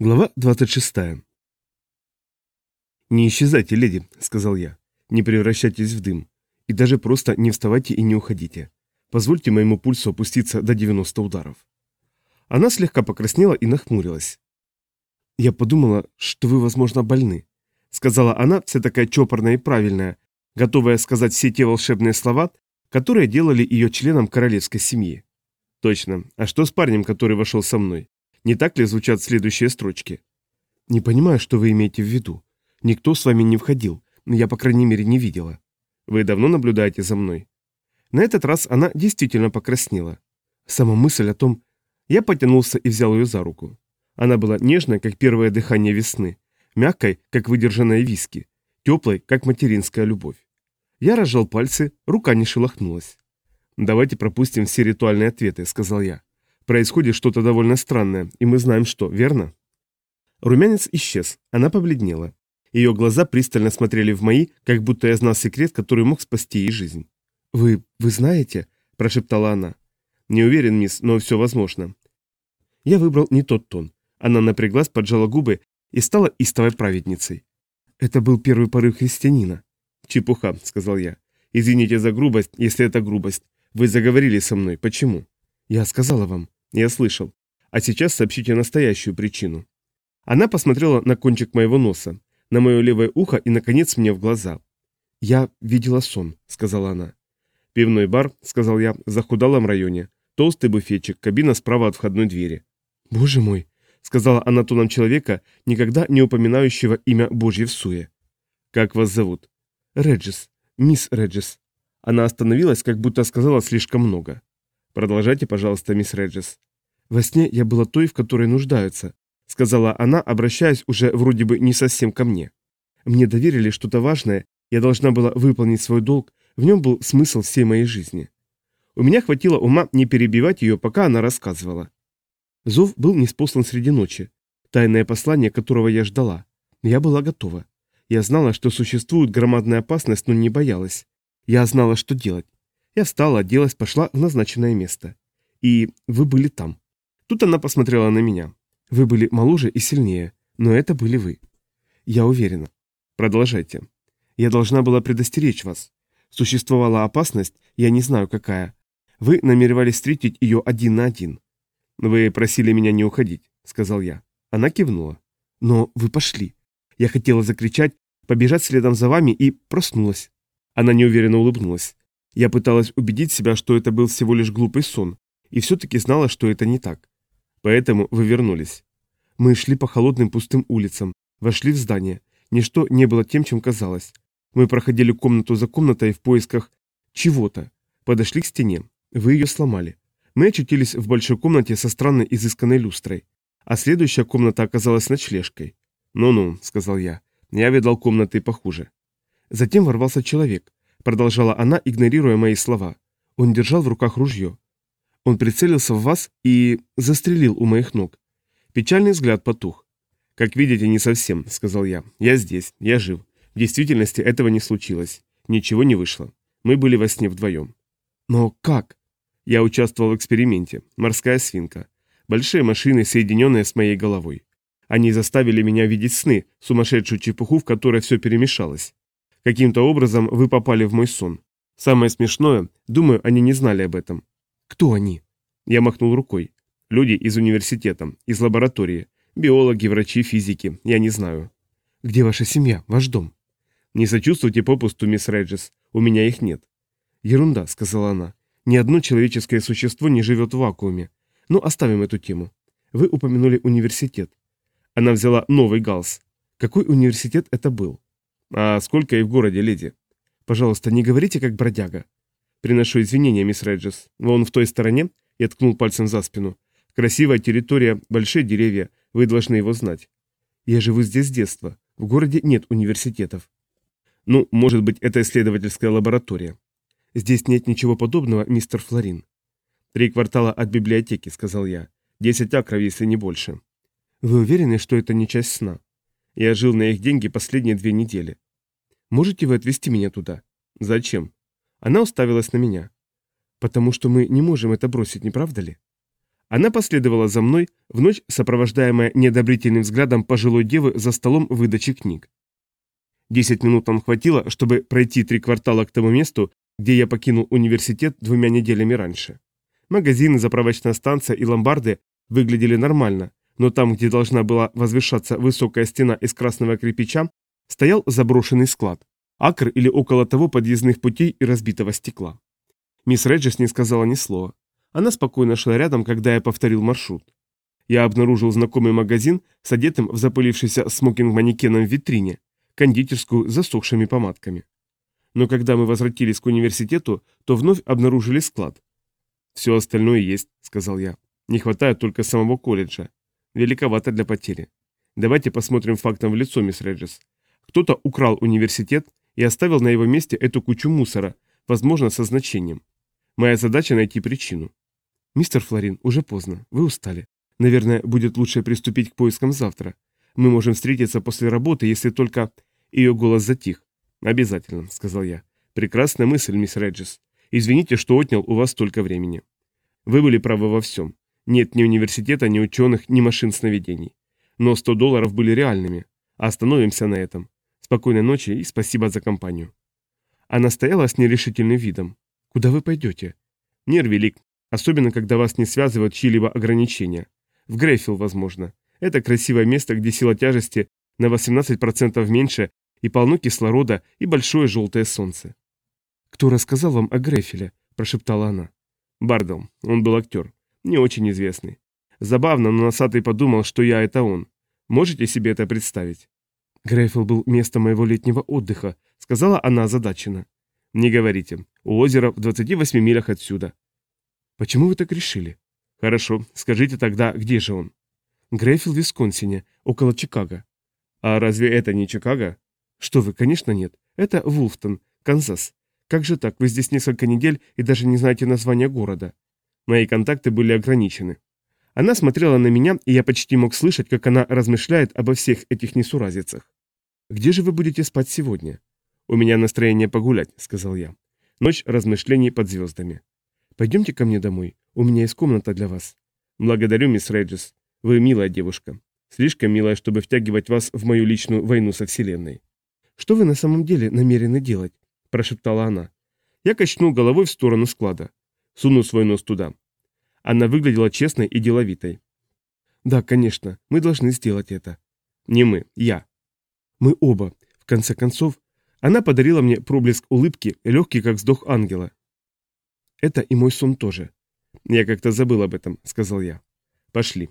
Глава 26. «Не исчезайте, леди», — сказал я. «Не превращайтесь в дым. И даже просто не вставайте и не уходите. Позвольте моему пульсу опуститься до 90 ударов». Она слегка покраснела и нахмурилась. «Я подумала, что вы, возможно, больны», — сказала она, вся такая чопорная и правильная, готовая сказать все те волшебные слова, которые делали ее членом королевской семьи. «Точно. А что с парнем, который вошел со мной? Не так ли звучат следующие строчки? Не понимаю, что вы имеете в виду. Никто с вами не входил, но я, по крайней мере, не видела. Вы давно наблюдаете за мной? На этот раз она действительно покраснела. Сама мысль о том... Я потянулся и взял ее за руку. Она была нежной, как первое дыхание весны, мягкой, как выдержанная виски, теплой, как материнская любовь. Я разжал пальцы, рука не шелохнулась. «Давайте пропустим все ритуальные ответы», — сказал я. Происходит что-то довольно странное, и мы знаем что, верно? Румянец исчез, она побледнела. Ее глаза пристально смотрели в мои, как будто я знал секрет, который мог спасти ей жизнь. «Вы... вы знаете?» – прошептала она. «Не уверен, мисс, но все возможно». Я выбрал не тот тон. Она напряглась, поджала губы и стала истовой праведницей. «Это был первый порыв христианина». «Чепуха», — сказал я. «Извините за грубость, если это грубость. Вы заговорили со мной. Почему?» «Я сказала вам». Я слышал. А сейчас сообщите настоящую причину. Она посмотрела на кончик моего носа, на мое левое ухо и, наконец, мне в глаза. «Я видела сон», — сказала она. «Пивной бар», — сказал я, — в захудалом районе. Толстый буфетчик, кабина справа от входной двери. «Боже мой», — сказала она тоном человека, никогда не упоминающего имя Божье в суе. «Как вас зовут?» «Реджис. Мисс Реджис». Она остановилась, как будто сказала слишком много. «Продолжайте, пожалуйста, мисс Реджес». «Во сне я была той, в которой нуждаются», — сказала она, обращаясь уже вроде бы не совсем ко мне. «Мне доверили что-то важное, я должна была выполнить свой долг, в нем был смысл всей моей жизни». У меня хватило ума не перебивать ее, пока она рассказывала. Зов был неспослан среди ночи, тайное послание которого я ждала. Я была готова. Я знала, что существует громадная опасность, но не боялась. Я знала, что делать. Я встала, оделась, пошла в назначенное место. И вы были там. Тут она посмотрела на меня. Вы были моложе и сильнее, но это были вы. Я уверена. Продолжайте. Я должна была предостеречь вас. Существовала опасность, я не знаю какая. Вы намеревались встретить ее один на один. Вы просили меня не уходить, сказал я. Она кивнула. Но вы пошли. Я хотела закричать, побежать следом за вами и проснулась. Она неуверенно улыбнулась. Я пыталась убедить себя, что это был всего лишь глупый сон, и все-таки знала, что это не так. Поэтому вы вернулись. Мы шли по холодным пустым улицам, вошли в здание. Ничто не было тем, чем казалось. Мы проходили комнату за комнатой в поисках чего-то. Подошли к стене. Вы ее сломали. Мы очутились в большой комнате со странной изысканной люстрой. А следующая комната оказалась ночлежкой. «Ну-ну», — сказал я, — «я видал комнаты похуже». Затем ворвался человек, продолжала она, игнорируя мои слова. Он держал в руках ружье. Он прицелился в вас и застрелил у моих ног. Печальный взгляд потух. «Как видите, не совсем», — сказал я. «Я здесь, я жив. В действительности этого не случилось. Ничего не вышло. Мы были во сне вдвоем». «Но как?» Я участвовал в эксперименте. Морская свинка. Большие машины, соединенные с моей головой. Они заставили меня видеть сны, сумасшедшую чепуху, в которой все перемешалось. Каким-то образом вы попали в мой сон. Самое смешное, думаю, они не знали об этом. Кто они? Я махнул рукой. Люди из университета, из лаборатории. Биологи, врачи, физики. Я не знаю. Где ваша семья, ваш дом? Не сочувствуйте попусту, мисс Реджес. У меня их нет. Ерунда, сказала она. Ни одно человеческое существо не живет в вакууме. Ну, оставим эту тему. Вы упомянули университет. Она взяла новый галс. Какой университет это был? «А сколько и в городе, леди?» «Пожалуйста, не говорите, как бродяга». «Приношу извинения, мисс Реджес. Вон в той стороне...» Я ткнул пальцем за спину. «Красивая территория, большие деревья. Вы должны его знать». «Я живу здесь с детства. В городе нет университетов». «Ну, может быть, это исследовательская лаборатория». «Здесь нет ничего подобного, мистер Флорин». «Три квартала от библиотеки», — сказал я. «Десять акров, если не больше». «Вы уверены, что это не часть сна?» Я жил на их деньги последние две недели. Можете вы отвезти меня туда? Зачем? Она уставилась на меня. Потому что мы не можем это бросить, не правда ли? Она последовала за мной, в ночь сопровождаемая неодобрительным взглядом пожилой девы за столом выдачи книг. Десять минут нам хватило, чтобы пройти три квартала к тому месту, где я покинул университет двумя неделями раньше. Магазины, заправочная станция и ломбарды выглядели нормально, но там, где должна была возвышаться высокая стена из красного кирпича, стоял заброшенный склад, акр или около того подъездных путей и разбитого стекла. Мисс Реджес не сказала ни слова. Она спокойно шла рядом, когда я повторил маршрут. Я обнаружил знакомый магазин с одетым в запылившийся смокинг-манекеном в витрине, кондитерскую с засохшими помадками. Но когда мы возвратились к университету, то вновь обнаружили склад. «Все остальное есть», — сказал я. «Не хватает только самого колледжа. Великовато для потери. Давайте посмотрим фактом в лицо, мисс Реджес. Кто-то украл университет и оставил на его месте эту кучу мусора, возможно, со значением. Моя задача найти причину. Мистер Флорин, уже поздно. Вы устали. Наверное, будет лучше приступить к поискам завтра. Мы можем встретиться после работы, если только... Ее голос затих. «Обязательно», — сказал я. «Прекрасная мысль, мисс Реджес. Извините, что отнял у вас столько времени. Вы были правы во всем. Нет ни университета, ни ученых, ни машин сновидений. Но 100 долларов были реальными. Остановимся на этом. Спокойной ночи и спасибо за компанию». Она стояла с нерешительным видом. «Куда вы пойдете?» «Мир велик, особенно когда вас не связывают чьи-либо ограничения. В Грейфилл, возможно. Это красивое место, где сила тяжести на 18% меньше и полно кислорода и большое желтое солнце. «Кто рассказал вам о Грейфеле?» – прошептала она. «Бардел. Он был актер. Не очень известный. Забавно, но носатый подумал, что я – это он. Можете себе это представить?» «Грейфел был местом моего летнего отдыха», – сказала она озадаченно. «Не говорите. У озера в 28 милях отсюда». «Почему вы так решили?» «Хорошо. Скажите тогда, где же он?» Грейфилл в Висконсине, около Чикаго. А разве это не Чикаго? Что вы, конечно, нет. Это Вулфтон, Канзас. Как же так, вы здесь несколько недель и даже не знаете название города? Мои контакты были ограничены. Она смотрела на меня, и я почти мог слышать, как она размышляет обо всех этих несуразицах. «Где же вы будете спать сегодня?» «У меня настроение погулять», — сказал я. «Ночь размышлений под звездами». «Пойдемте ко мне домой. У меня есть комната для вас». «Благодарю, мисс Реджес. Вы милая девушка. Слишком милая, чтобы втягивать вас в мою личную войну со Вселенной. Что вы на самом деле намерены делать? Прошептала она. Я качнул головой в сторону склада. Сунул свой нос туда. Она выглядела честной и деловитой. Да, конечно, мы должны сделать это. Не мы, я. Мы оба. В конце концов, она подарила мне проблеск улыбки, легкий, как вздох ангела. Это и мой сон тоже. Я как-то забыл об этом, сказал я. Пошли.